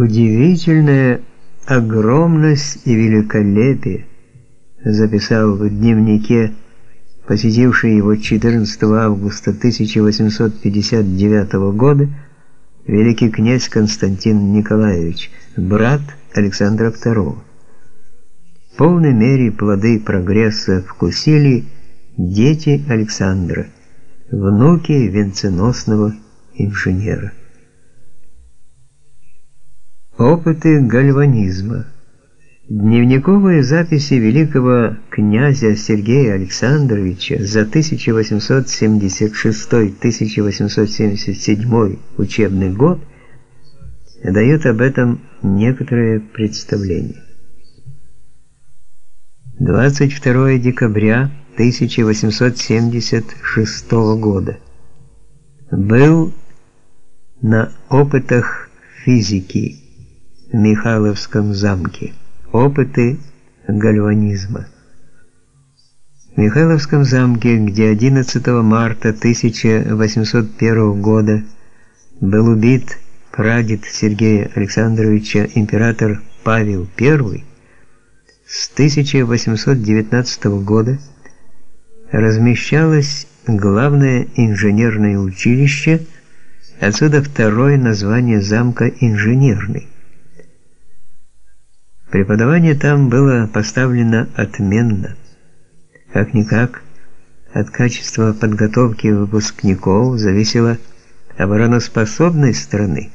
Удивительная огромность и великолепие, записал в дневнике посетивший его 14 августа 1859 года великий князь Константин Николаевич, брат Александра II. В полной мере плоды прогресса вкусили дети Александра, внуки венценосного инженера. Опыты гальванизма. Дневниковые записи великого князя Сергея Александровича за 1876-1877 учебный год дают об этом некоторое представление. 22 декабря 1876 года был на опытах физики Михайловском замке. Опыты гальванизма. В Михайловском замке, где 11 марта 1801 года был убит прадед Сергея Александровича император Павел I, с 1819 года размещалось главное инженерное училище, отсюда второе название замка инженерный. Преподавание там было поставлено отменно. Как-никак, от качества подготовки выпускников зависела обороноспособность страны.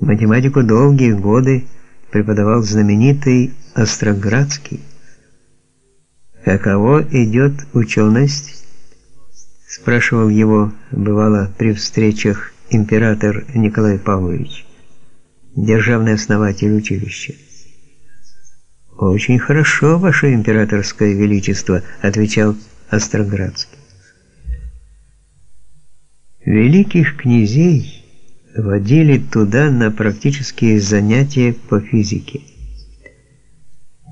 Математику долгие годы преподавал знаменитый Остроградский. «Каково идет ученость?» спрашивал его, бывало, при встречах император Николай Павлович, державный основатель училища. «Очень хорошо, ваше императорское величество», — отвечал Остроградский. Великих князей водили туда на практические занятия по физике.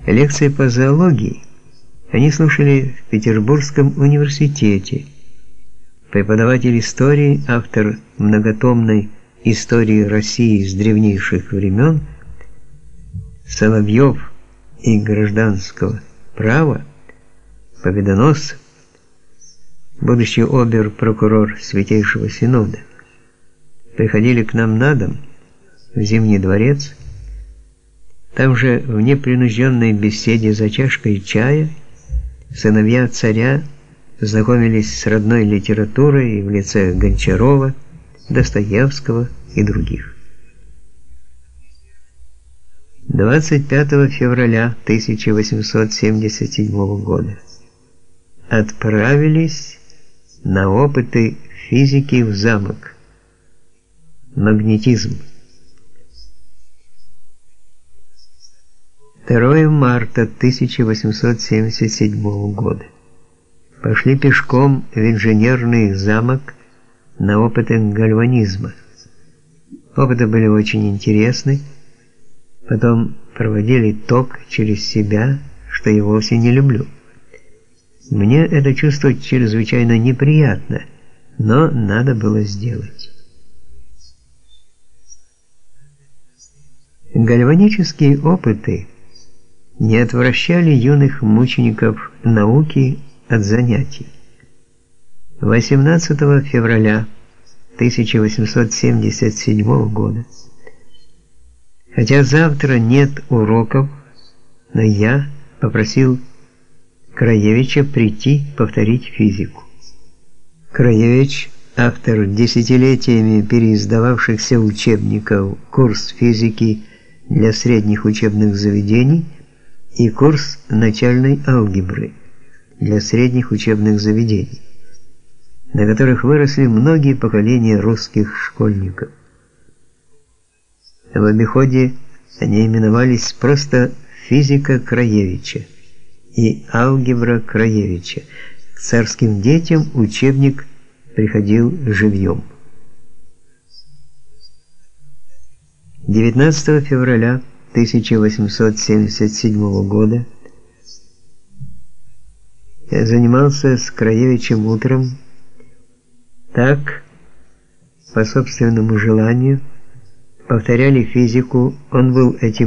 Лекции по зоологии они слушали в Петербургском университете. Преподаватель истории, автор многотомной истории России с древнейших времен, Соловьев – и гражданского права, победоносцев, будущий обер-прокурор Святейшего Синода, приходили к нам на дом, в Зимний дворец, там же в непринужденной беседе за чашкой чая сыновья царя знакомились с родной литературой в лице Гончарова, Достоевского и других. 25 февраля 1877 года отправились на опыты физики в замок. Магнетизм. 2 марта 1877 года. Пошли пешком в инженерный замок на опыты гальванизма. Опыты были очень интересны потом проводили ток через себя, что я вовсе не люблю. Мне это чувство чрезвычайно неприятно, но надо было сделать. Гальванические опыты не отвращали юных мучеников науки от занятий. 18 февраля 1877 года Хотя завтра нет уроков, но я попросил Краевича прийти повторить физику. Краевич, автор десятилетиями переиздававшихся учебников «Курс физики для средних учебных заведений» и «Курс начальной алгебры для средних учебных заведений», на которых выросли многие поколения русских школьников. В обиходе они именовались просто «физика Краевича» и «алгебра Краевича». К царским детям учебник приходил живьем. 19 февраля 1877 года я занимался с Краевичем утром так, по собственному желанию, повторяли физику, он был этим